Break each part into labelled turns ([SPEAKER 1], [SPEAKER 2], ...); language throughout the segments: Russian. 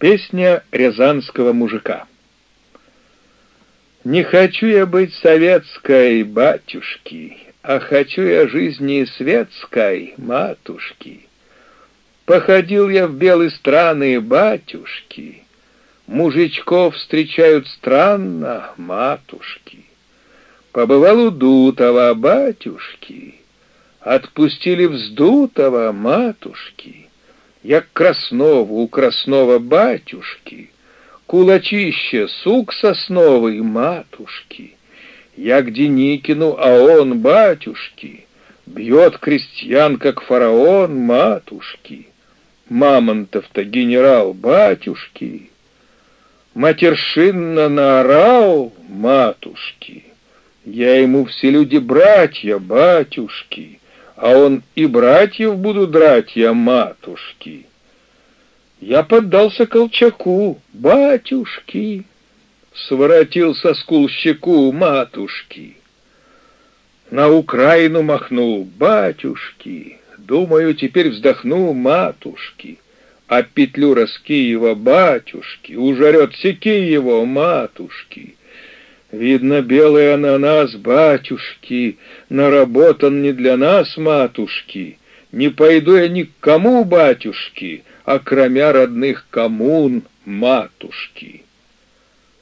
[SPEAKER 1] Песня рязанского мужика. Не хочу я быть советской, батюшки, А хочу я жизни светской, матушки. Походил я в белые страны, батюшки, Мужичков встречают странно, матушки. Побывал у Дутова, батюшки, Отпустили вздутого, матушки. Я к Краснову, у Краснова батюшки, Кулачище, сук сосновый, матушки. Я к Деникину, а он, батюшки, Бьет крестьян, как фараон, матушки. Мамонтов-то генерал, батюшки. Матершинно наорал, матушки. Я ему все люди братья, батюшки а он и братьев буду драть я, матушки. Я поддался Колчаку, батюшки, своротил со скул щеку матушки. На Украину махнул, батюшки, думаю, теперь вздохну, матушки, а петлю Раскиева, батюшки, ужарет его матушки. Видно, белый ананас, батюшки, наработан не для нас, матушки. Не пойду я ни к кому, батюшки, а кроме родных коммун, матушки.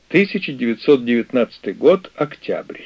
[SPEAKER 1] 1919 год, октябрь.